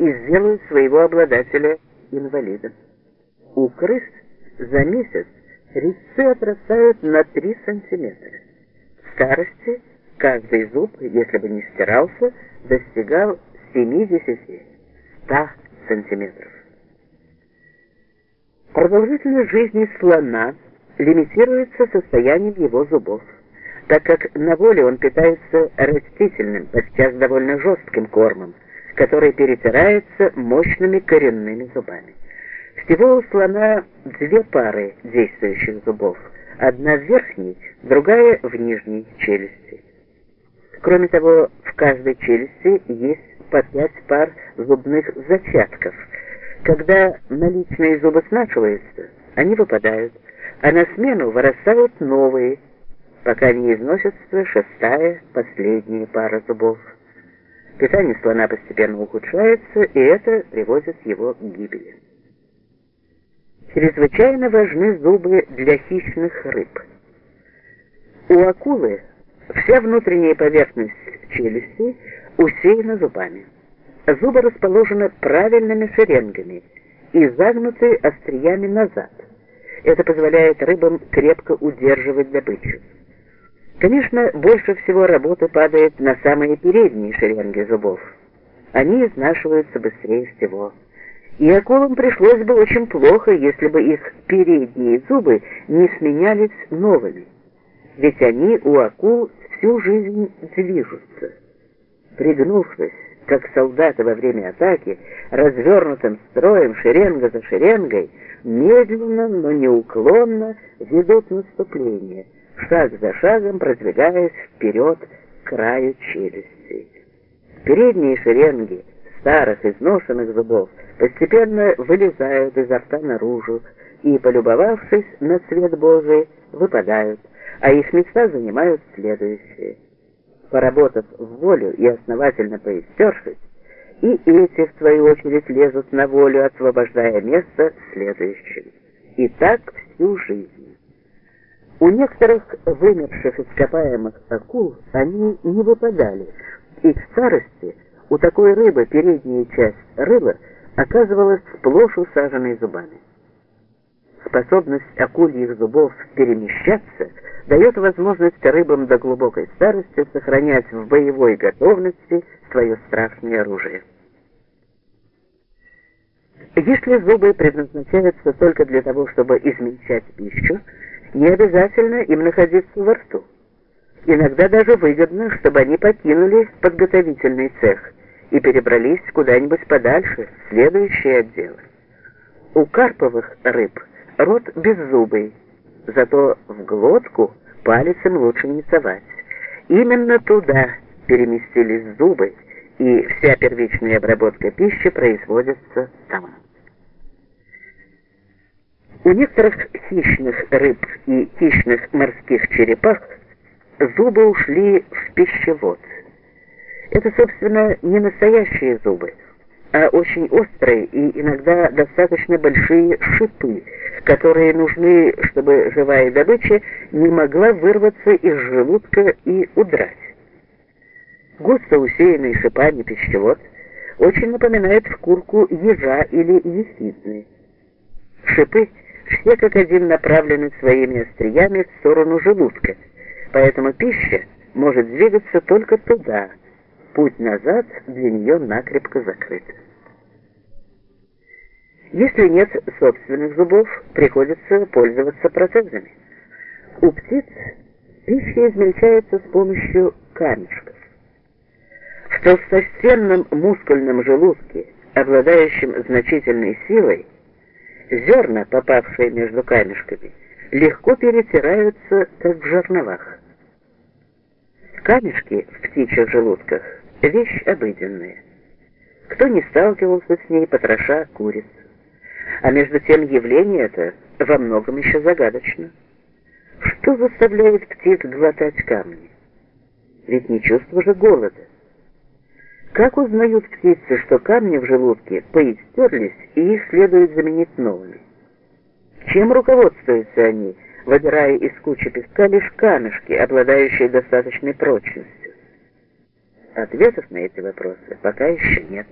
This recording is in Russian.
и сделают своего обладателя инвалидом. У крыс за месяц резцы отрастают на 3 сантиметра. В старости каждый зуб, если бы не стирался, достигал 70-100 сантиметров. Продолжительность жизни слона лимитируется состоянием его зубов, так как на воле он питается растительным, подчас довольно жестким кормом, который перетирается мощными коренными зубами. Всего у слона две пары действующих зубов, одна в верхней, другая в нижней челюсти. Кроме того, в каждой челюсти есть по пять пар зубных зачатков – когда наличные зубы смачиваются, они выпадают, а на смену вырастают новые, пока не износится шестая, последняя пара зубов. Питание слона постепенно ухудшается, и это приводит его к гибели. Чрезвычайно важны зубы для хищных рыб. У акулы вся внутренняя поверхность челюсти усеяна зубами. Зубы расположены правильными шеренгами и загнуты остриями назад. Это позволяет рыбам крепко удерживать добычу. Конечно, больше всего работы падает на самые передние шеренги зубов. Они изнашиваются быстрее всего. И акулам пришлось бы очень плохо, если бы их передние зубы не сменялись новыми. Ведь они у акул всю жизнь движутся. Пригнувшись, как солдаты во время атаки, развернутым строем, шеренга за шеренгой, медленно, но неуклонно ведут наступление, шаг за шагом продвигаясь вперед к краю челюсти. Передние шеренги старых изношенных зубов постепенно вылезают изо рта наружу и, полюбовавшись на свет Божий, выпадают, а их места занимают следующие поработав в волю и основательно поистершись, и эти, в свою очередь, лезут на волю, освобождая место следующим. И так всю жизнь. У некоторых вымерших ископаемых акул они не выпадали, и к старости у такой рыбы передняя часть рыла оказывалась сплошь усаженной зубами. Способность акульих зубов перемещаться дает возможность рыбам до глубокой старости сохранять в боевой готовности свое страшное оружие. Если зубы предназначаются только для того, чтобы измельчать пищу, не обязательно им находиться во рту. Иногда даже выгодно, чтобы они покинули подготовительный цех и перебрались куда-нибудь подальше, в следующие отделы. У карповых рыб рот беззубый, зато в глотку палец им лучше не совать. Именно туда переместились зубы, и вся первичная обработка пищи производится там. У некоторых хищных рыб и хищных морских черепах зубы ушли в пищевод. Это, собственно, не настоящие зубы, очень острые и иногда достаточно большие шипы, которые нужны, чтобы живая добыча не могла вырваться из желудка и удрать. Густо усеянный шипами пищевод очень напоминает шкурку ежа или ехидны. Шипы все как один направлены своими остриями в сторону желудка, поэтому пища может двигаться только туда, путь назад для нее накрепко закрыт. Если нет собственных зубов, приходится пользоваться протезами. У птиц пища измельчается с помощью камешков. В толстостенном мускульном желудке, обладающем значительной силой, зерна, попавшие между камешками, легко перетираются, как в жерновах. Камешки в птичьих желудках – вещь обыденная. Кто не сталкивался с ней, потроша куриц. А между тем явление это во многом еще загадочно. Что заставляет птиц глотать камни? Ведь не чувство же голода. Как узнают птицы, что камни в желудке поистерлись, и их следует заменить новыми? Чем руководствуются они, выбирая из кучи песка лишь камешки, обладающие достаточной прочностью? Ответов на эти вопросы пока еще нет.